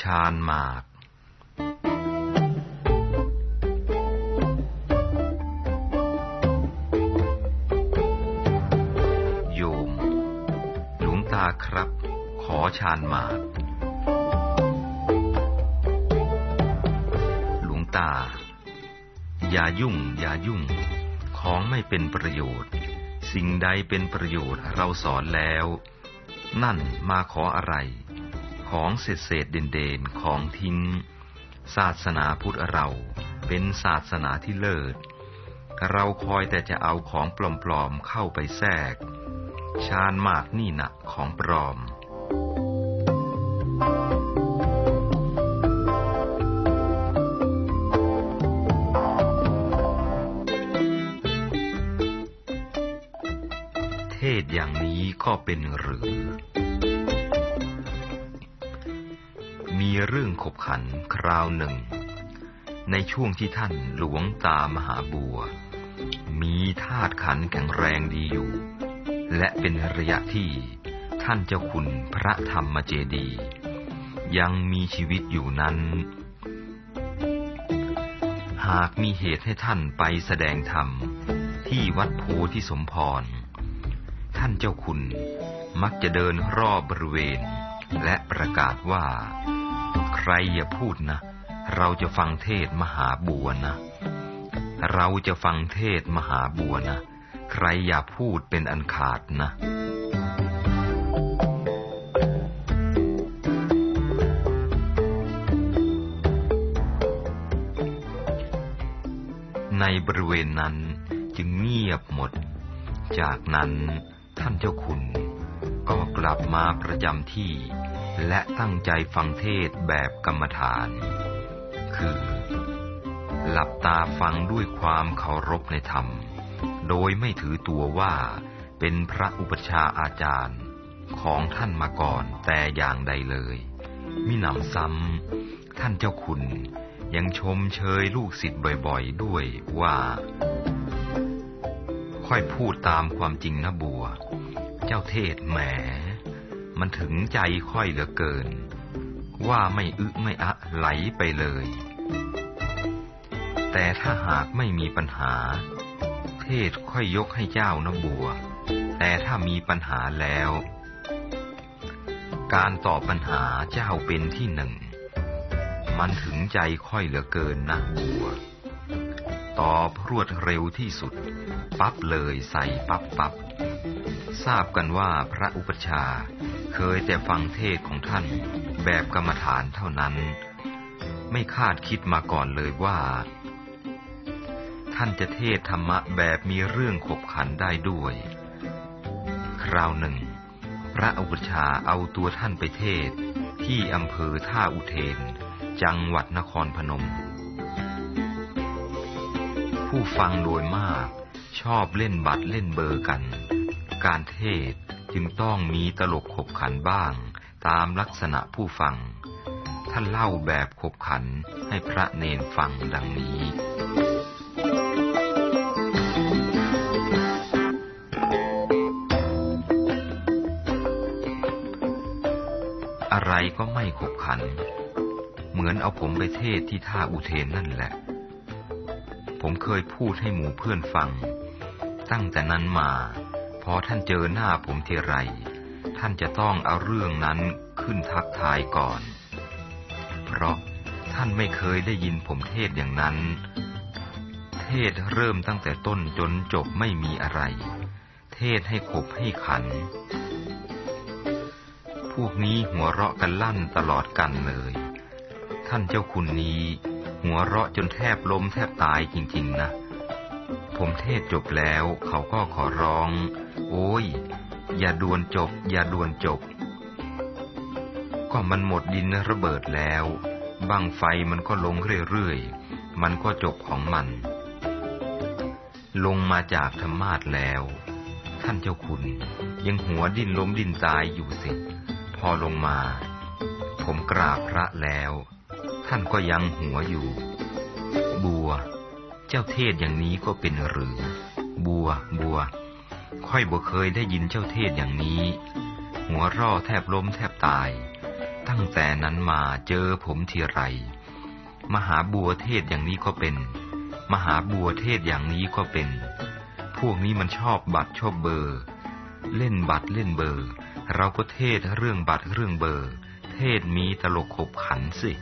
ชานหมาก โยม หลวงตาครับ ขอชานหมาก หลวงตา อย่ายุ่ง อย่ายุ่ง ของไม่เป็นประโยชน์ สิ่งใดเป็นประโยชน์เราสอนแล้ว นั่นมาขออะไร ของเศษเศษเด่นเด่นของทิ้ง ศาสนาพุทธเรา เป็นศาสนาที่เลิศ เราคอยแต่จะเอาของปลอมๆเข้าไปแทรก ชาญมากนี่นะของปลอมเทศอย่างนี้ก็เป็นหรือ เรื่องขบขันคราวหนึ่ง ในช่วงที่ท่านหลวงตามหาบัว มีธาตุขันแข็งแรงดีอยู่ และเป็นระยะที่ท่านเจ้าคุณพระธรรมเจดี ยังมีชีวิตอยู่นั้น หากมีเหตุให้ท่านไปแสดงธรรมที่วัดโพธิสมพร ท่านเจ้าคุณมักจะเดินรอบบริเวณ และประกาศว่า รอย่าพูดนะ เราจะฟังเทศมหาบัวนะ เราจะฟังเทศมหาบัวนะ ใครอย่าพูดเป็นอันขาดนะในบริเวณนั้นจึงเงียบหมด จากนั้นท่านเจ้าคุณ ก็กลับมาประจำที่ และตั้งใจฟังเทศแบบกรรมฐาน คือ หลับตาฟังด้วยความเคารพในธรรม โดยไม่ถือตัวว่าเป็นพระอุปชาอาจารย์ของท่านมาก่อนแต่อย่างใดเลย มิหนำซ้ำท่านเจ้าคุณยังชมเชยลูกศิษย์บ่อยๆ ด้วยว่า ค่อยพูดตามความจริงนะบัว เจ้าเทศแหม มันถึงใจค่อยเหลือเกิน ว่าไม่อึไม่อะไหลไปเลย แต่ถ้าหากไม่มีปัญหา เทศค่อยยกให้เจ้านะบัว แต่ถ้ามีปัญหาแล้ว การตอบปัญหาเจ้าเป็นที่หนึ่ง มันถึงใจค่อยเหลือเกินนะบัว ตอบรวดเร็วที่สุด ปั๊บเลยใส่ปั๊บปั๊บทราบกันว่าพระอุปชา เคยแต่ฟังเทศของท่านแบบกรรมฐานเท่านั้น ไม่คาดคิดมาก่อนเลยว่า ท่านจะเทศธรรมะแบบมีเรื่องขบขันได้ด้วย คราวหนึ่ง พระอุปชาเอาตัวท่านไปเทศที่อำเภอท่าอุเทน จังหวัดนครพนม ผู้ฟังโดยมากชอบเล่นบัตรเล่นเบอร์กัน การเทศ จึงต้องมีตลกขบขันบ้าง ตามลักษณะผู้ฟัง ท่านเล่าแบบขบขันให้พระเนนฟังดังนี้ อะไรก็ไม่ขบขัน เหมือนเอาผมไปเทศที่ท่าอุเทนนั่นแหละ ผมเคยพูดให้หมู่เพื่อนฟัง ตั้งแต่นั้นมา อท่านเจอหน้าผมทีไร ท่านจะต้องเอาเรื่องนั้นขึ้นทักทายก่อน เพราะท่านไม่เคยได้ยินผมเทศอย่างนั้น เทศเริ่มตั้งแต่ต้นจนจบไม่มีอะไร เทศให้ขบให้ขัน พวกนี้หัวเราะกันลั่นตลอดกันเลย ท่านเจ้าคุณนี้ หัวเราะจนแทบล้มแทบตายจริง ๆ นะผมเทศจบแล้วเขาก็ขอร้อง โอ้ย อย่าด่วนจบ อย่าด่วนจบ ก็มันหมดดินระเบิดแล้วบังไฟมันก็ลงเรื่อยๆ มันก็จบของมัน ลงมาจากธรรมาสแล้ว ท่านเจ้าคุณยังหัวดิ้นล้มดิ้นตายอยู่สิ พอลงมา ผมกราบพระแล้ว ท่านก็ยังหัวอยู่ บัว เจ้าเทศอย่างนี้ก็เป็นหรือ บัว บัว ค่อยบ่เคยได้ยินเจ้าเทศอย่างนี้ หัวร่อแทบล้มแทบตาย ตั้งแต่นั้นมาเจอผมทีไร มหาบัวเทศอย่างนี้ก็เป็น มหาบัวเทศอย่างนี้ก็เป็น พวกนี้มันชอบบัตรชอบเบอร์ เล่นบัตรเล่นเบอร์ เราก็เทศเรื่องบัตรเรื่องเบอร์ เทศมีตลกขบขันสิ